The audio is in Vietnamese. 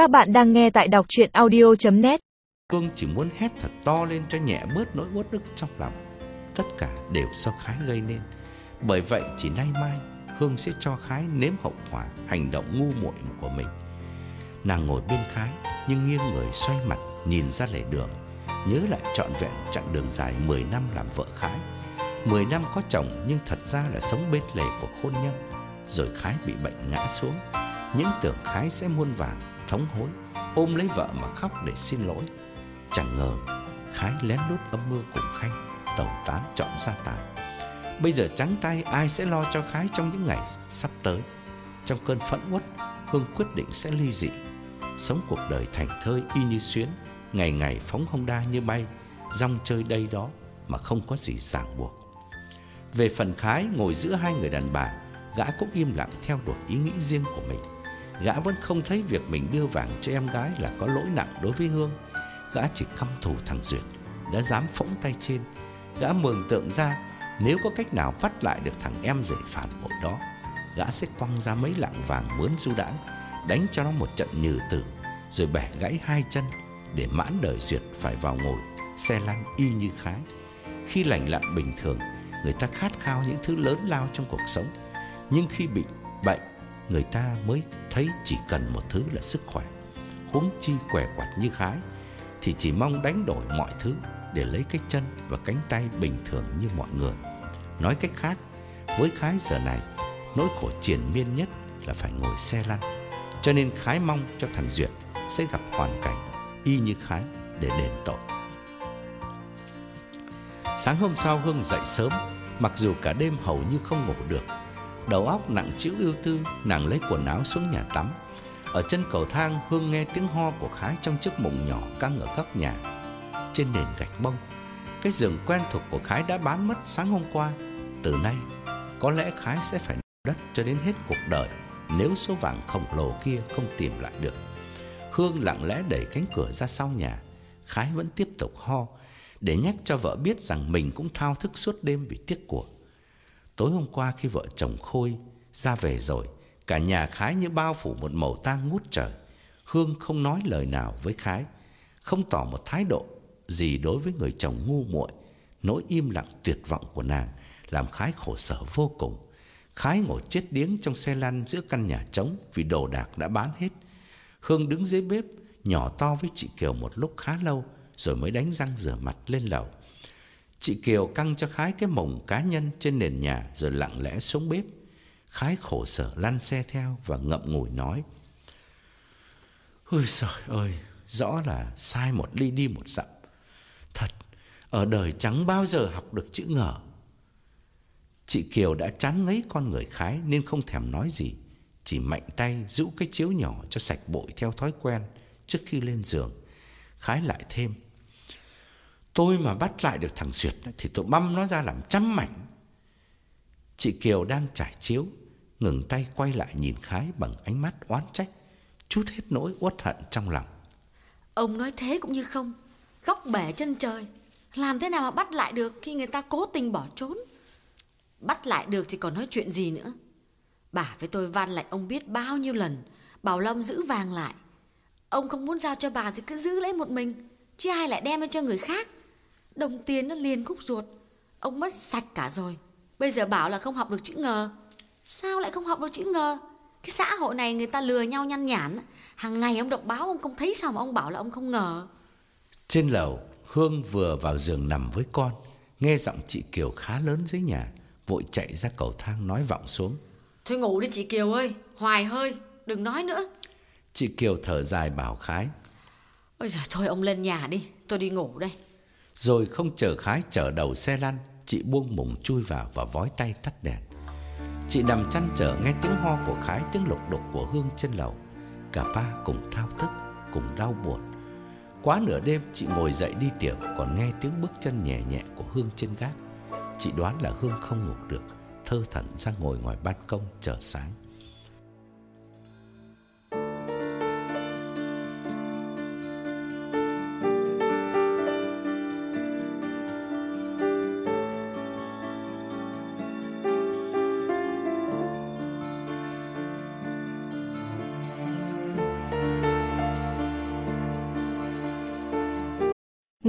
Các bạn đang nghe tại đọc chuyện audio.net Hương chỉ muốn hét thật to lên cho nhẹ bớt nỗi uất ức trong lòng. Tất cả đều do Khái gây nên. Bởi vậy chỉ nay mai Hương sẽ cho Khái nếm hậu quả hành động ngu muội của mình. Nàng ngồi bên Khái nhưng nghiêng người xoay mặt nhìn ra lề đường. Nhớ lại trọn vẹn chặng đường dài 10 năm làm vợ Khái. 10 năm có chồng nhưng thật ra là sống bên lề của hôn nhân. Rồi Khái bị bệnh ngã xuống. Những tưởng Khái sẽ muôn vàng, thống hối, ôm lấy vợ mà khóc để xin lỗi. Chẳng ngờ Khái lén lút âm mưu cùng Khanh Tẩu tán chọn gia tài. Bây giờ trắng tay ai sẽ lo cho Khái trong những ngày sắp tới? Trong cơn phẫn uất Hương quyết định sẽ ly dị. Sống cuộc đời thành thơi y như xuyến Ngày ngày phóng hông đa như bay Rong chơi đây đó Mà không có gì ràng buộc. Về phần Khái ngồi giữa hai người đàn bà Gã cũng im lặng theo đuổi ý nghĩ riêng của mình. Gã vẫn không thấy việc mình đưa vàng cho em gái là có lỗi nặng đối với Hương. Gã chỉ căm thù thằng Duyệt, Đã dám phỗng tay trên. Gã mường tượng ra, Nếu có cách nào bắt lại được thằng em rể phản bội đó, Gã sẽ quăng ra mấy lạng vàng mướn du đãng, Đánh cho nó một trận nhừ tử, Rồi bẻ gãy hai chân Để mãn đời Duyệt phải vào ngồi, Xe lăn y như khái. Khi lành lặn bình thường, Người ta khát khao những thứ lớn lao trong cuộc sống. Nhưng khi bị bệnh Người ta mới thấy chỉ cần một thứ là sức khỏe Huống chi què quặt như khái thì chỉ mong đánh đổi mọi thứ để lấy cái chân và cánh tay bình thường như mọi người. Nói cách khác, với Khái giờ này, nỗi khổ triền miên nhất là phải ngồi xe lăn. Cho nên Khái mong cho thằng Duyệt sẽ gặp hoàn cảnh y như Khái để đền tội. Sáng hôm sau Hương dậy sớm, mặc dù cả đêm hầu như không ngủ được. Đầu óc nặng chữ ưu tư, nàng lấy quần áo xuống nhà tắm, ở chân cầu thang Hương nghe tiếng ho của Khái trong chiếc mùng nhỏ căng ở góc nhà. Trên nền gạch bông Cái giường quen thuộc của Khái đã bán mất sáng hôm qua. Từ nay Có lẽ Khái sẽ phải đất cho đến hết cuộc đời Nếu số vàng khổng lồ kia không tìm lại được. Hương lặng lẽ đẩy cánh cửa ra sau nhà. Khái vẫn tiếp tục ho Để nhắc cho vợ biết rằng mình cũng thao thức suốt đêm vì tiếc của Tối hôm qua khi vợ chồng Khôi ra về rồi Cả nhà Khái như bao phủ một màu tang ngút trời. Hương không nói lời nào với Khái, không tỏ một thái độ gì đối với người chồng ngu muội. Nỗi im lặng tuyệt vọng của nàng làm Khái khổ sở vô cùng. Khái ngồi chết điếng trong xe lăn giữa căn nhà trống vì đồ đạc đã bán hết. Hương đứng dưới bếp, nhỏ to với chị Kiều một lúc khá lâu rồi mới đánh răng rửa mặt lên lầu. Chị Kiều căng cho Khái cái mồng cá nhân trên nền nhà rồi lặng lẽ xuống bếp. Khái khổ sở lăn xe theo và ngậm ngùi nói. Ôi trời ơi, rõ là sai một ly đi một dặm. Thật, ở đời chẳng bao giờ học được chữ ngờ. Chị Kiều đã chán ngấy con người Khái nên không thèm nói gì. Chỉ mạnh tay rũ cái chiếu nhỏ cho sạch bội theo thói quen trước khi lên giường. Khái lại thêm. Tôi mà bắt lại được thằng Duyệt thì tôi băm nó ra làm trăm mảnh. Chị Kiều đang trải chiếu ngừng tay quay lại nhìn Khái bằng ánh mắt oán trách, chút hết nỗi uất hận trong lòng. Ông nói thế cũng như không, góc bể chân trời, làm thế nào mà bắt lại được khi người ta cố tình bỏ trốn? Bắt lại được thì còn nói chuyện gì nữa? Bà với tôi van lại ông biết bao nhiêu lần, bảo Long giữ vàng lại. Ông không muốn giao cho bà thì cứ giữ lấy một mình, chứ ai lại đem cho người khác. Đồng tiền nó liền khúc ruột, ông mất sạch cả rồi. Bây giờ bảo là không học được chữ ngờ, Sao lại không học được chữ ngờ? Cái xã hội này người ta lừa nhau nhăn nhản. Hàng ngày ông đọc báo ông không thấy sao mà ông bảo là ông không ngờ. Trên lầu, Hương vừa vào giường nằm với con. Nghe giọng chị Kiều khá lớn dưới nhà. Vội chạy ra cầu thang nói vọng xuống. Thôi ngủ đi chị Kiều ơi. Hoài hơi. Đừng nói nữa. Chị Kiều thở dài bảo Khái. Ôi giời, thôi ông lên nhà đi. Tôi đi ngủ đây. Rồi không chờ Khái chở đầu xe lăn. Chị buông mùng chui vào và vói tay tắt đèn. Chị nằm chăn trở nghe tiếng ho của Khái, Tiếng lục đục của Hương trên lầu Cả ba cùng thao thức, Cùng đau buồn Quá nửa đêm, chị ngồi dậy đi tiểu, Còn nghe tiếng bước chân nhẹ nhẹ của Hương trên gác Chị đoán là Hương không ngủ được, Thơ thẩn ra ngồi ngoài ban công chờ sáng